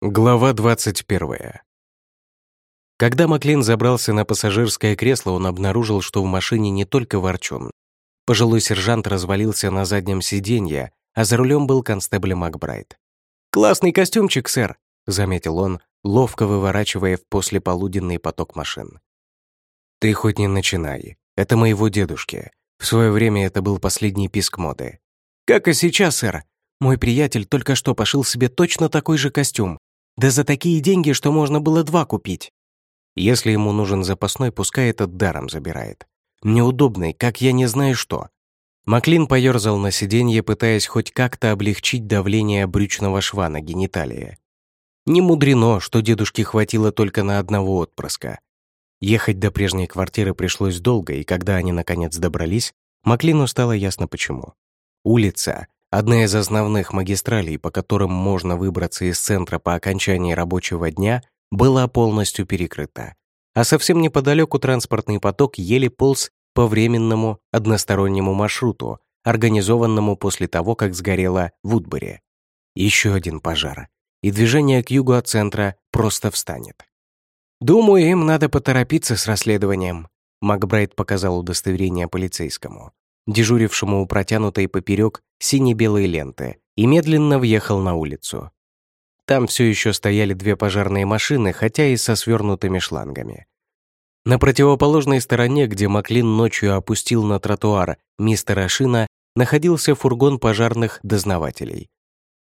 Глава 21. Когда Маклин забрался на пассажирское кресло, он обнаружил, что в машине не только ворчун. Пожилой сержант развалился на заднем сиденье, а за рулем был констебль Макбрайт. «Классный костюмчик, сэр», — заметил он, ловко выворачивая в послеполуденный поток машин. «Ты хоть не начинай. Это моего дедушки. В свое время это был последний писк моды». «Как и сейчас, сэр. Мой приятель только что пошил себе точно такой же костюм, да за такие деньги, что можно было два купить. Если ему нужен запасной, пускай этот даром забирает. Неудобный, как я не знаю что. Маклин поерзал на сиденье, пытаясь хоть как-то облегчить давление брючного шва на гениталии. Не мудрено, что дедушке хватило только на одного отпрыска. Ехать до прежней квартиры пришлось долго, и когда они наконец добрались, Маклину стало ясно почему. Улица, Одна из основных магистралей, по которым можно выбраться из центра по окончании рабочего дня, была полностью перекрыта. А совсем неподалеку транспортный поток еле полз по временному одностороннему маршруту, организованному после того, как сгорело в Удборе. Еще один пожар, и движение к югу от центра просто встанет. «Думаю, им надо поторопиться с расследованием», Макбрайт показал удостоверение полицейскому дежурившему у протянутой поперек сине-белой ленты, и медленно въехал на улицу. Там все еще стояли две пожарные машины, хотя и со свернутыми шлангами. На противоположной стороне, где Маклин ночью опустил на тротуар мистера Шина, находился фургон пожарных дознавателей.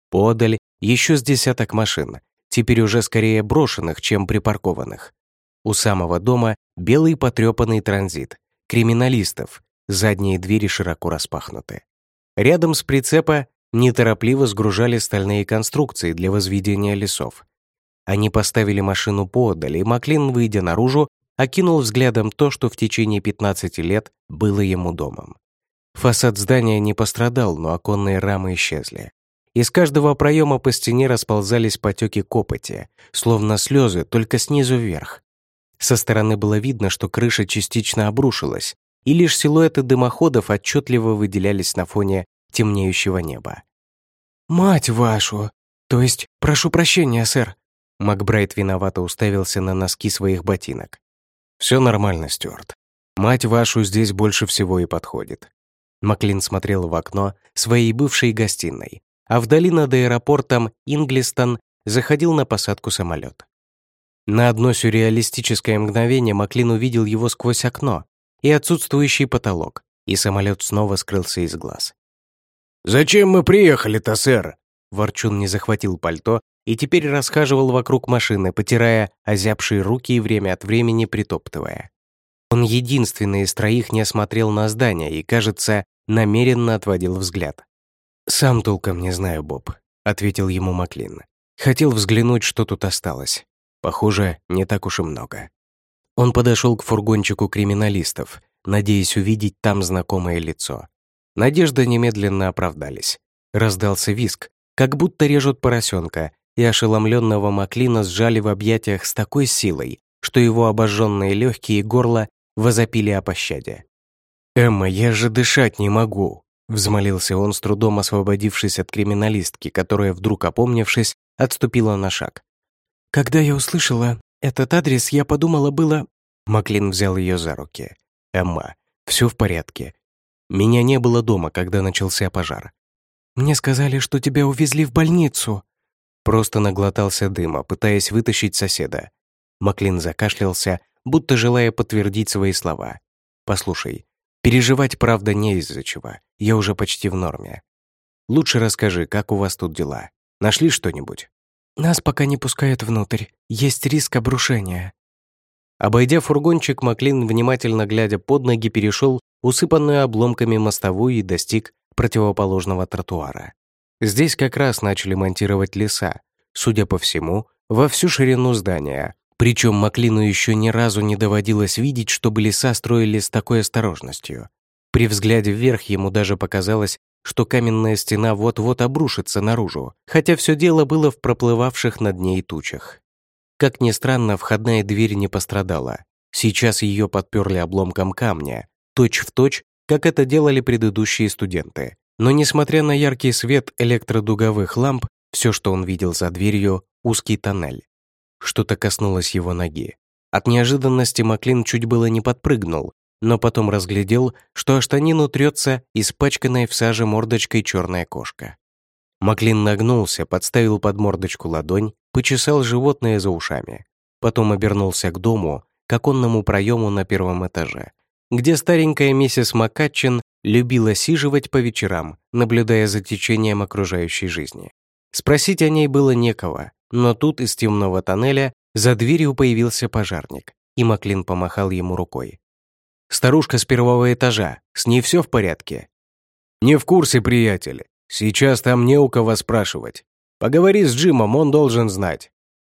Подаль еще с десяток машин, теперь уже скорее брошенных, чем припаркованных. У самого дома белый потрепанный транзит, криминалистов, задние двери широко распахнуты. Рядом с прицепа неторопливо сгружали стальные конструкции для возведения лесов. Они поставили машину поодаль, и Маклин, выйдя наружу, окинул взглядом то, что в течение 15 лет было ему домом. Фасад здания не пострадал, но оконные рамы исчезли. Из каждого проема по стене расползались потеки копоти, словно слезы, только снизу вверх. Со стороны было видно, что крыша частично обрушилась, и лишь силуэты дымоходов отчетливо выделялись на фоне темнеющего неба. «Мать вашу! То есть, прошу прощения, сэр!» Макбрайт виновато уставился на носки своих ботинок. «Все нормально, Стюарт. Мать вашу здесь больше всего и подходит». Маклин смотрел в окно своей бывшей гостиной, а вдали над аэропортом Инглистон заходил на посадку самолет. На одно сюрреалистическое мгновение Маклин увидел его сквозь окно, и отсутствующий потолок, и самолет снова скрылся из глаз. «Зачем мы приехали-то, сэр?» Ворчун не захватил пальто и теперь расхаживал вокруг машины, потирая озябшие руки и время от времени притоптывая. Он единственный из троих не осмотрел на здание и, кажется, намеренно отводил взгляд. «Сам толком не знаю, Боб», — ответил ему Маклин. «Хотел взглянуть, что тут осталось. Похоже, не так уж и много». Он подошел к фургончику криминалистов, надеясь увидеть там знакомое лицо. Надежды немедленно оправдались. Раздался виск, как будто режут поросенка, и ошеломленного Маклина сжали в объятиях с такой силой, что его обожженные легкие и горло возопили о пощаде. «Эмма, я же дышать не могу!» Взмолился он, с трудом освободившись от криминалистки, которая, вдруг опомнившись, отступила на шаг. «Когда я услышала этот адрес, я подумала, было...» Маклин взял ее за руки. «Эмма, все в порядке. Меня не было дома, когда начался пожар. Мне сказали, что тебя увезли в больницу». Просто наглотался дыма, пытаясь вытащить соседа. Маклин закашлялся, будто желая подтвердить свои слова. «Послушай, переживать, правда, не из-за чего. Я уже почти в норме. Лучше расскажи, как у вас тут дела. Нашли что-нибудь?» «Нас пока не пускают внутрь. Есть риск обрушения». Обойдя фургончик, Маклин, внимательно глядя под ноги, перешел усыпанную обломками мостовую и достиг противоположного тротуара. Здесь как раз начали монтировать леса, судя по всему, во всю ширину здания. Причем Маклину еще ни разу не доводилось видеть, чтобы леса строили с такой осторожностью. При взгляде вверх ему даже показалось, что каменная стена вот-вот обрушится наружу, хотя все дело было в проплывавших над ней тучах. Как ни странно, входная дверь не пострадала. Сейчас ее подперли обломком камня, точь-в-точь, точь, как это делали предыдущие студенты. Но несмотря на яркий свет электродуговых ламп, Все, что он видел за дверью, узкий тоннель. Что-то коснулось его ноги. От неожиданности Маклин чуть было не подпрыгнул, но потом разглядел, что о штанину трется испачканной в саже мордочкой черная кошка. Маклин нагнулся, подставил под мордочку ладонь, почесал животное за ушами. Потом обернулся к дому, к оконному проему на первом этаже, где старенькая миссис Макатчин любила сиживать по вечерам, наблюдая за течением окружающей жизни. Спросить о ней было некого, но тут из темного тоннеля за дверью появился пожарник, и Маклин помахал ему рукой. «Старушка с первого этажа, с ней все в порядке?» «Не в курсе, приятель. Сейчас там не у кого спрашивать. Поговори с Джимом, он должен знать».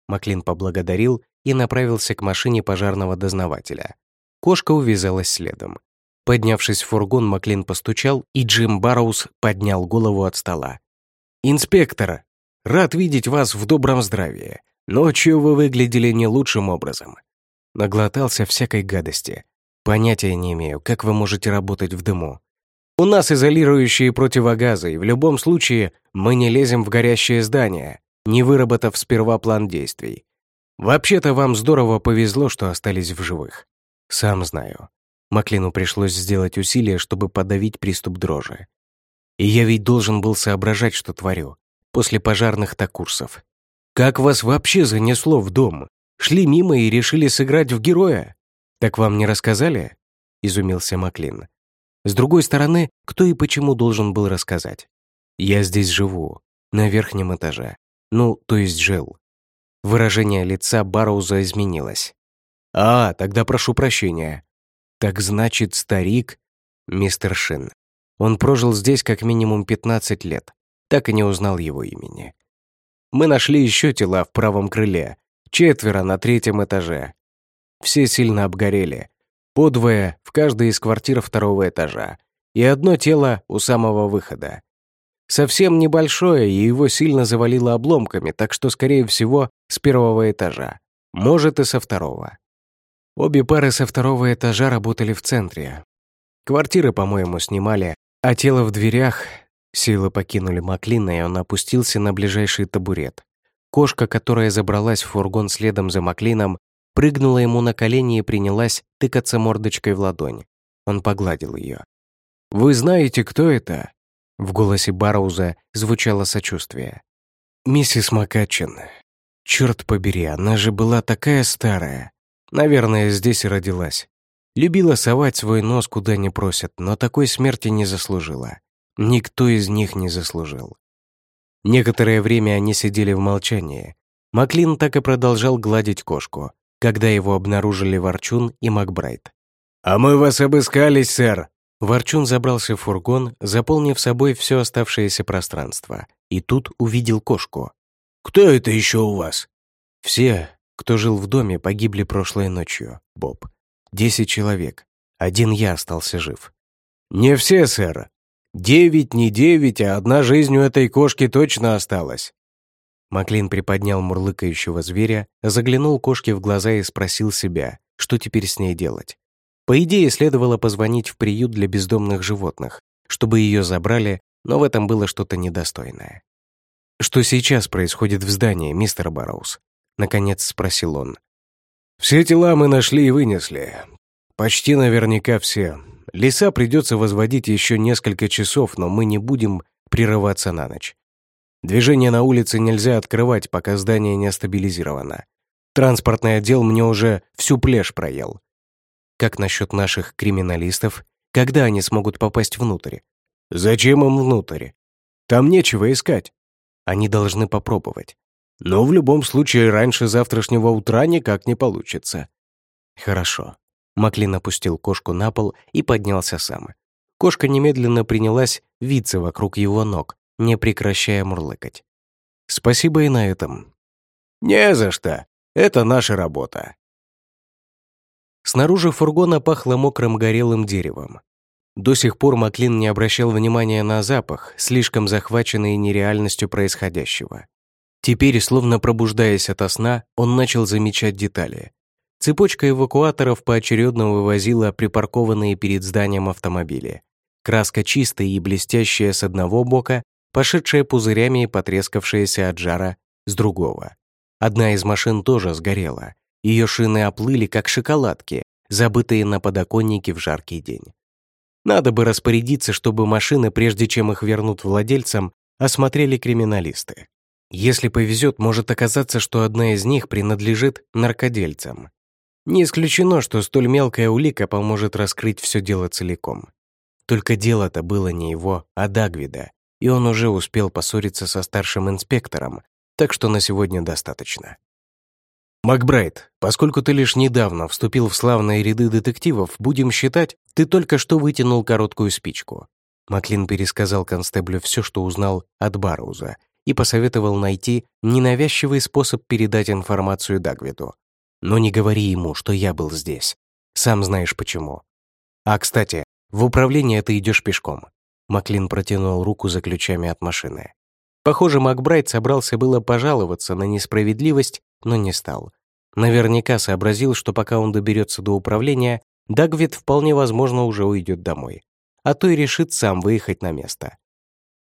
Маклин поблагодарил и направился к машине пожарного дознавателя. Кошка увязалась следом. Поднявшись в фургон, Маклин постучал, и Джим Барроуз поднял голову от стола. «Инспектор, рад видеть вас в добром здравии. Ночью вы выглядели не лучшим образом. Наглотался всякой гадости. Понятия не имею, как вы можете работать в дыму. У нас изолирующие противогазы, и в любом случае мы не лезем в горящее здание, не выработав сперва план действий. Вообще-то вам здорово повезло, что остались в живых. Сам знаю. Маклину пришлось сделать усилие, чтобы подавить приступ дрожи. И я ведь должен был соображать, что творю. После пожарных-то курсов. Как вас вообще занесло в дом? Шли мимо и решили сыграть в героя? Так вам не рассказали? Изумился Маклин. С другой стороны, кто и почему должен был рассказать? Я здесь живу, на верхнем этаже. Ну, то есть жил. Выражение лица Барроуза изменилось. «А, тогда прошу прощения. Так значит, старик...» Мистер Шин. Он прожил здесь как минимум 15 лет. Так и не узнал его имени. Мы нашли еще тела в правом крыле. Четверо на третьем этаже. Все сильно обгорели. Подвое в каждой из квартир второго этажа. И одно тело у самого выхода. Совсем небольшое, и его сильно завалило обломками, так что, скорее всего, с первого этажа. Может, и со второго. Обе пары со второго этажа работали в центре. Квартиры, по-моему, снимали, а тело в дверях... Силы покинули Маклина, и он опустился на ближайший табурет. Кошка, которая забралась в фургон следом за Маклином, прыгнула ему на колени и принялась тыкаться мордочкой в ладонь. Он погладил ее. «Вы знаете, кто это?» В голосе Барроуза звучало сочувствие. «Миссис Макачин. Черт побери, она же была такая старая. Наверное, здесь и родилась. Любила совать свой нос куда не просят, но такой смерти не заслужила. Никто из них не заслужил. Некоторое время они сидели в молчании. Маклин так и продолжал гладить кошку, когда его обнаружили Ворчун и Макбрайт. «А мы вас обыскали, сэр!» Ворчун забрался в фургон, заполнив собой все оставшееся пространство, и тут увидел кошку. «Кто это еще у вас?» «Все, кто жил в доме, погибли прошлой ночью, Боб. Десять человек. Один я остался жив». «Не все, сэр. Девять, не девять, а одна жизнь у этой кошки точно осталась». Маклин приподнял мурлыкающего зверя, заглянул кошке в глаза и спросил себя, что теперь с ней делать. По идее, следовало позвонить в приют для бездомных животных, чтобы ее забрали, но в этом было что-то недостойное. «Что сейчас происходит в здании, мистер Барроуз?» — наконец спросил он. «Все тела мы нашли и вынесли. Почти наверняка все. Леса придется возводить еще несколько часов, но мы не будем прерываться на ночь. Движение на улице нельзя открывать, пока здание не стабилизировано. Транспортный отдел мне уже всю плешь проел. Как насчет наших криминалистов? Когда они смогут попасть внутрь? Зачем им внутрь? Там нечего искать. Они должны попробовать. Но в любом случае раньше завтрашнего утра никак не получится. Хорошо. Маклин опустил кошку на пол и поднялся сам. Кошка немедленно принялась виться вокруг его ног, не прекращая мурлыкать. Спасибо и на этом. «Не за что. Это наша работа», Снаружи фургона пахло мокрым горелым деревом. До сих пор Маклин не обращал внимания на запах, слишком захваченный нереальностью происходящего. Теперь, словно пробуждаясь ото сна, он начал замечать детали. Цепочка эвакуаторов поочередно вывозила припаркованные перед зданием автомобили. Краска чистая и блестящая с одного бока, пошедшая пузырями и потрескавшаяся от жара с другого. Одна из машин тоже сгорела. Ее шины оплыли, как шоколадки, забытые на подоконнике в жаркий день. Надо бы распорядиться, чтобы машины, прежде чем их вернут владельцам, осмотрели криминалисты. Если повезет, может оказаться, что одна из них принадлежит наркодельцам. Не исключено, что столь мелкая улика поможет раскрыть все дело целиком. Только дело-то было не его, а Дагвида, и он уже успел поссориться со старшим инспектором, так что на сегодня достаточно. «Макбрайт, поскольку ты лишь недавно вступил в славные ряды детективов, будем считать, ты только что вытянул короткую спичку». Маклин пересказал констеблю все, что узнал от Барроуза, и посоветовал найти ненавязчивый способ передать информацию Дагвиду. Но не говори ему, что я был здесь. Сам знаешь почему. А, кстати, в управление ты идешь пешком. Маклин протянул руку за ключами от машины. Похоже, Макбрайт собрался было пожаловаться на несправедливость, но не стал. Наверняка сообразил, что пока он доберется до управления, Дагвид вполне возможно уже уйдет домой. А то и решит сам выехать на место.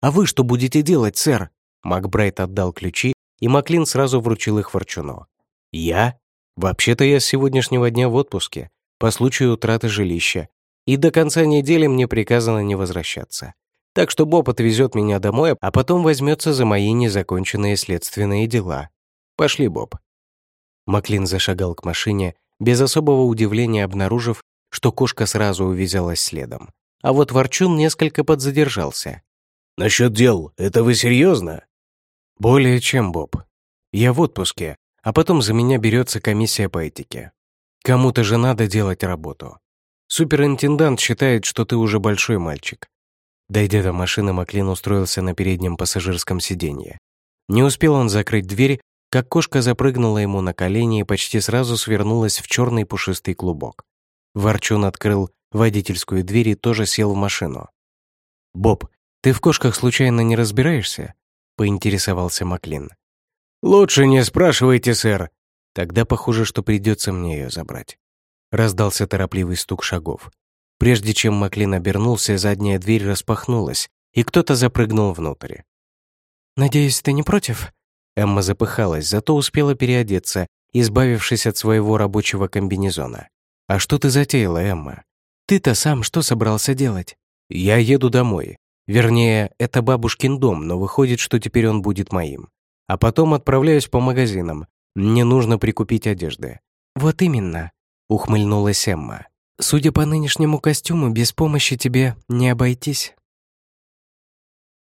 «А вы что будете делать, сэр?» Макбрайт отдал ключи, и Маклин сразу вручил их Ворчуну. «Я? Вообще-то я с сегодняшнего дня в отпуске, по случаю утраты жилища, и до конца недели мне приказано не возвращаться. Так что Боб отвезет меня домой, а потом возьмется за мои незаконченные следственные дела. Пошли, Боб». Маклин зашагал к машине, без особого удивления обнаружив, что кошка сразу увязалась следом. А вот Ворчун несколько подзадержался. «Насчет дел, это вы серьезно?» «Более чем, Боб. Я в отпуске, а потом за меня берется комиссия по этике. Кому-то же надо делать работу. Суперинтендант считает, что ты уже большой мальчик». Дойдя до машины, Маклин устроился на переднем пассажирском сиденье. Не успел он закрыть дверь, как кошка запрыгнула ему на колени и почти сразу свернулась в черный пушистый клубок. Ворчун открыл водительскую дверь и тоже сел в машину. «Боб, ты в кошках случайно не разбираешься?» — поинтересовался Маклин. «Лучше не спрашивайте, сэр». «Тогда похоже, что придется мне ее забрать». Раздался торопливый стук шагов. Прежде чем Маклин обернулся, задняя дверь распахнулась, и кто-то запрыгнул внутрь. «Надеюсь, ты не против?» Эмма запыхалась, зато успела переодеться, избавившись от своего рабочего комбинезона. «А что ты затеяла, Эмма?» «Ты-то сам что собрался делать?» «Я еду домой. Вернее, это бабушкин дом, но выходит, что теперь он будет моим. А потом отправляюсь по магазинам. Мне нужно прикупить одежды». «Вот именно», — ухмыльнулась Эмма. «Судя по нынешнему костюму, без помощи тебе не обойтись».